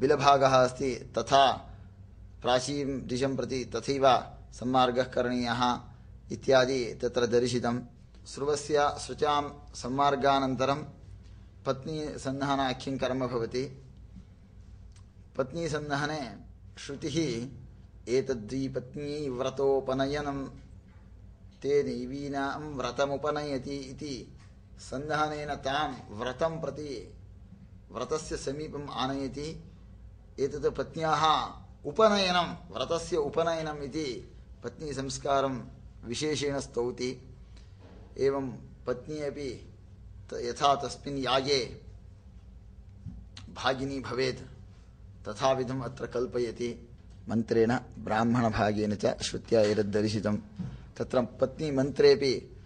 बिलभागः अस्ति, तथा प्राचीं दिशं प्रति तथैव सम्मार्गः करणीयः इत्यादि तत्र दर्शितं। स्रुवस्य शुचां सम्मार्गानन्तरं पत्नीसन्धानाख्यं कर्म भवति। पत्नीसन्धाने श्रुतिः एतद्विपत्नीव्रतोपनयनं, ते नैवीनां व्रतमुपनयति इति। सन्धानेन तां व्रतं प्रति व्रतस्य समीपम् आनयति। एतत् पत्न्याः उपनयनं, व्रतस्य उपनयनम् इति पत्नीसंस्कारं विशेषेण स्तौति। एवं पत्नी अपि यथा तस्मिन् यागे भागिनी भवेत्, तथाविधम् अत्र कल्पयति। मन्त्रेण ब्राह्मणभागेन च श्रुत्या एतद्दर्शितं तत्र पत्नीमन्त्रेपि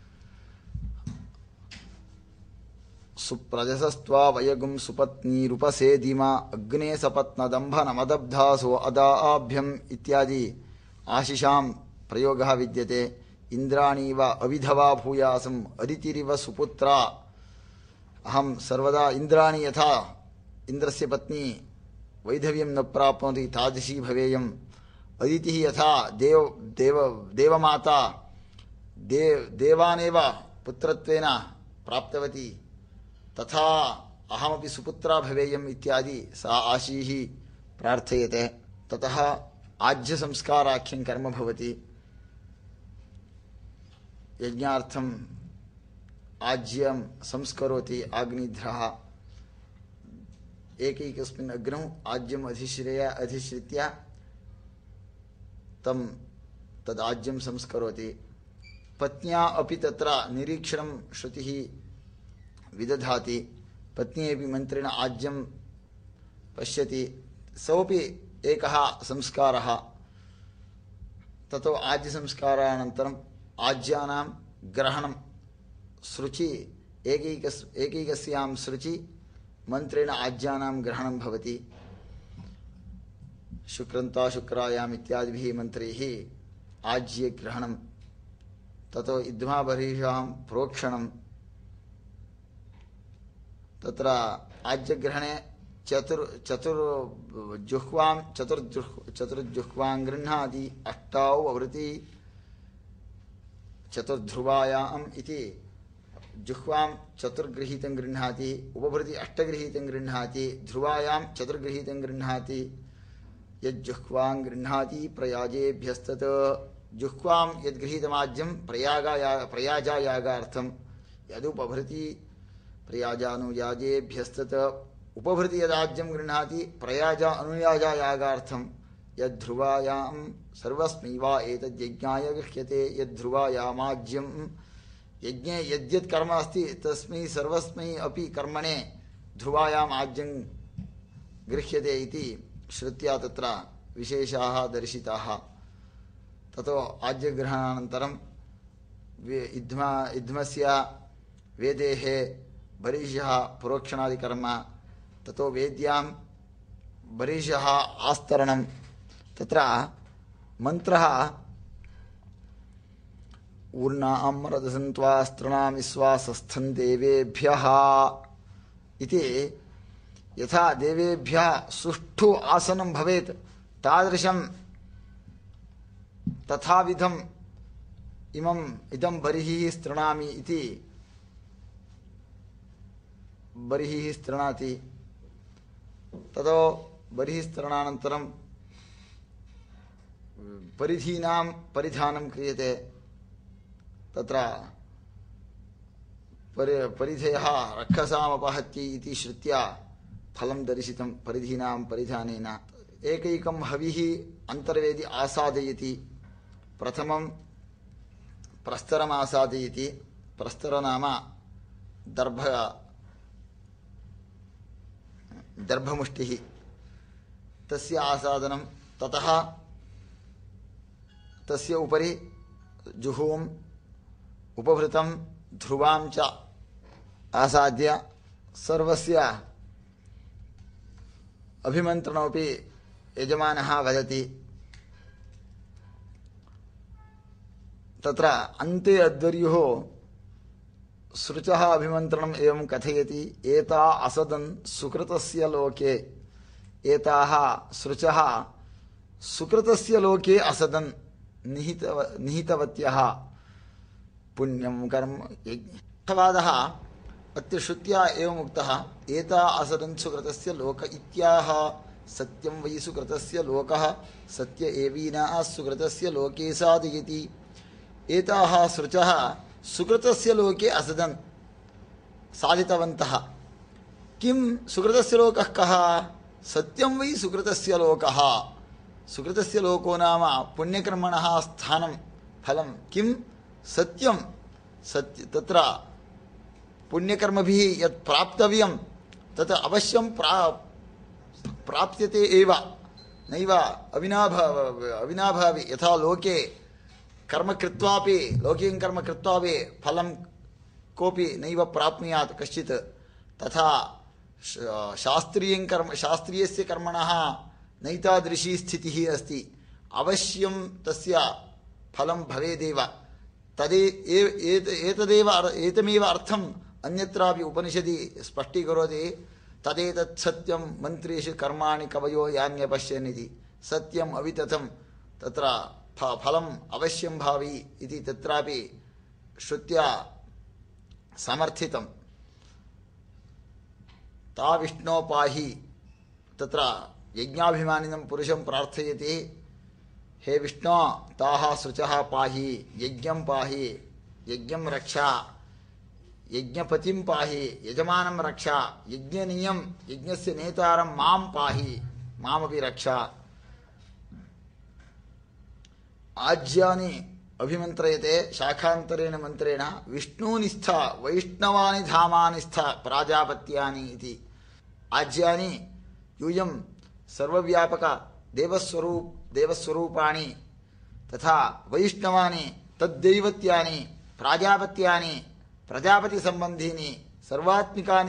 सुप्रजसस्त्वा वयगुं सुपत्नीरुपसेदिमा अग्ने सपत्नदम्भनमदब्धासो अदाभ्यम् इत्यादि। आशिषां प्रयोगः विद्यते। इन्द्राणीव अविधवा भूयासम् अदितिरिव सुपुत्रा। अहं सर्वदा इन्द्राणी यथा इन्द्रस्य पत्नी वैधव्यं न प्राप्नोति तादृशी भवेयम्। अदितिः यथा देव देव, देवमाता देव देवानेव पुत्रत्वेन प्राप्तवती। तथा अहमपि सुपुत्रा भवेयम् इत्यादि सा आशीः प्रार्थयते। ततः आज्यसंस्काराख्यं कर्म भवति। यज्ञार्थम् आज्यं संस्करोति आग्निध्रः। एकैकस्मिन् अग्नौ आज्यम् अधिश्रय अधिश्रित्य तं तदाज्यं संस्करोति। पत्न्या अपि तत्र निरीक्षणं श्रुतिः विदधाति। पत्नी अपि मन्त्रेण आज्यं पश्यति। सोऽपि एकः संस्कारः। ततो आज्यसंस्कारानन्तरम् आज्यानां ग्रहणं सृचि एकैकस्, एकैकस्यां सृचि मन्त्रेण आज्यानां ग्रहणं भवति। शुक्रन्ता शुक्रायाम् इत्यादिभिः मन्त्रैः आज्यग्रहणं ततो इद्माबर्हिषां प्रोक्षणं तत्र आज्यग्रहणे चतुर् चतुर्जुह्वां चतुर्जुह् चतुर्जुह्वां गृह्णाति अष्टौ आवृत्ति चतुर्ध्रुवायाम् इति जुह्वां चतुर्गृहीतं गृह्णाति उपभृति अष्टगृहीतं गृह्णाति, ध्रुवायां चतुर्गृहीतं गृह्णाति यज्जुह्वां गृह्णाति प्रयाजेभ्यस्तत्। जुह्वां यद्गृहीतमाज्यं प्रयागाया, प्रयाजायागार्थं यदुपभृति प्रयाजानुयाजेभ्यस्तत् उपभृति यदाज्यं गृह्णाति, प्रयाजा अनुयाजायागार्थं यद्ध्रुवायां सर्वस्मै वा एतद्यज्ञाय गृह्यते यद्ध्रुवायामाज्यं यज्ञे यद्यत् कर्म अस्ति, तस्मै सर्वस्मै अपि कर्मणे ध्रुवायाम् आज्यं गृह्यते इति श्रुत्या तत्र विशेषाः दर्शिताः। ततो आज्यग्रहणानन्तरं इद्मा, इद्मस्य वेदेः बरीषः पुरोक्षणादिकर्म, ततो वेद्यां बरीषः आस्तरणं तत्र मन्त्रः ऊर्णामरदसन्त्वास्तृणामि स्वासस्थं देवेभ्यः इति। यथा देवेभ्यः सुष्ठु आसनं भवेत् तादृशं तथाविधम् इमम् इदं बर्हिः स्तृणामि इति। बर्हिः स्तृणाति ततो बर्हिः स्तरणानन्तरं, परिधीनां परिधानं क्रियते। तत्र परि, परिधयः रक्षसामपहत्यै इति श्रुत्या फलं दर्शितं परिधीनां परिधानेन। एकैकं हविः अन्तर्वेदि आसादयति। प्रथमं प्रस्तरम् आसादयति प्रस्तर दर्भ दर्भमुष्टिः। तस्य आसादनं ततः, तस्य उपरि जुहूम्, उपभृतं ध्रुवां च आसाद्य सर्वस्य अभिमन्त्रणमपि यजमानः वदति। तत्र अन्ते अद्वर्युः सृचः अभिमन्त्रणम् एवं कथयति, एता असदन् सुकृतस्य लोके। एताः सुकृतस्य लोके असदन् निहितव, निहितवत्यः। पुण्यं कर्म यज्ञवादः अत्र श्रुत्या एवम् उक्तः, एता असदन् सुकृतस्य लोक इत्याह। सत्यं वै सुकृतस्य लोकः, सत्य एवीना सुकृतस्य लोके साधयति। एताः सृचः सुकृतस्य लोके असदन्। साधितवन्तः। किं सुकृतस्य लोकः कः? सत्यं वै सुकृतस्य लोकः। सुकृतस्य लोको नाम पुण्यकर्मणः स्थानं, फलं। किं सत्यं सत्य, तत्र पुण्यकर्मभिः यत् प्राप्तव्यं, तत् अवश्यं प्रा, प्राप्यते एव। नैव अविनाभाव अविनाभावि, यथा लोके कर्म कृत्वापि, लौकिकं कर्म कृत्वापि फलं कोऽपि नैव प्राप्नुयात् कश्चित्। तथा शास्त्रीयं कर्म, शास्त्रीयस्य कर्मणः नैतादृशी स्थितिः अस्ति। अवश्यं तस्य फलं भवेदेव। तदे एतदेव एतमेव अर्थम् अन्यत्रापि उपनिषदि स्पष्टीकरोति। तदेतत् सत्यं मन्त्रेषु कर्माणि कवयो यान्यपश्यन् इति सत्यम् अवितथं तत्र ఫలం అవశ్యం భావి ఇది తత్రాపి శ్రుత్యా సమర్థితం. తా విష్ణోపాహి త్ర యజ్ఞాభిమానినం పురుషం ప్రార్థయతి. హే విష్ణు తాహ శుచ పాహి యజ్ఞం పాహి యజ్ఞం రక్ష యజ్ఞపతిం పాహి యజమానం రక్ష యజ్ఞనీయం యజ్ఞస్య నేతారం మాం పాహి మామపి రక్ష. ఆజ్యాని అభిమంత్రయతే శాఖాంతరేణ మంత్రేణ విష్ణునిస్థ వైష్ణవాని ధామానిస్థ ప్రాజాపత్యాని ఇది. ఆజ్యాని యూయం సర్వవ్యాపక దేవస్వరూ దేవస్వరూపాణి తథా వైష్ణవాని తద్దైవత్యాని ప్రాజాపత్యాని ప్రజాపతి సంబంధీని సర్వాత్మికాని